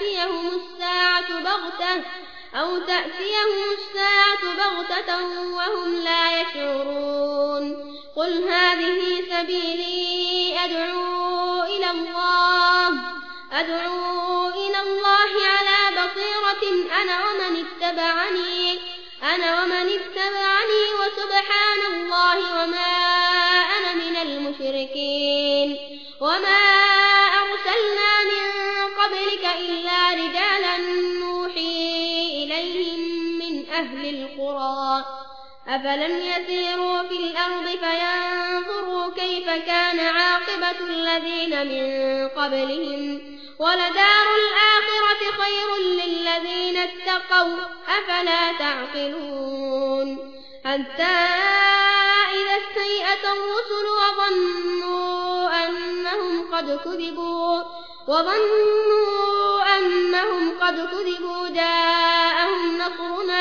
تأتيهم الساعة بغتة أو تأتيهم الساعة بغتة وهم لا يشعرون. قل هذه سبيلي أدعو إلى الله. أدعو إلى الله على بصيرة أنا ومن اتبعني. أنا ومن اتبعني وسبحان الله. أهل القرى. أفلم يسيروا في الأرض فينظروا كيف كان عاقبة الذين من قبلهم. ولدار الآخرة خير للذين اتقوا. أفلا تعقلون. حتى إذا استيأت الرسل وظنوا أنهم قد كذبوا. وظنوا أنهم قد كذبوا.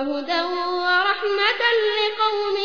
وهدى ورحمة لقوم